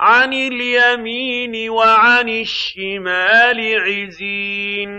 عَنِ الْيَمِينِ وَعَنِ الشِّمَالِ عِزِينَ.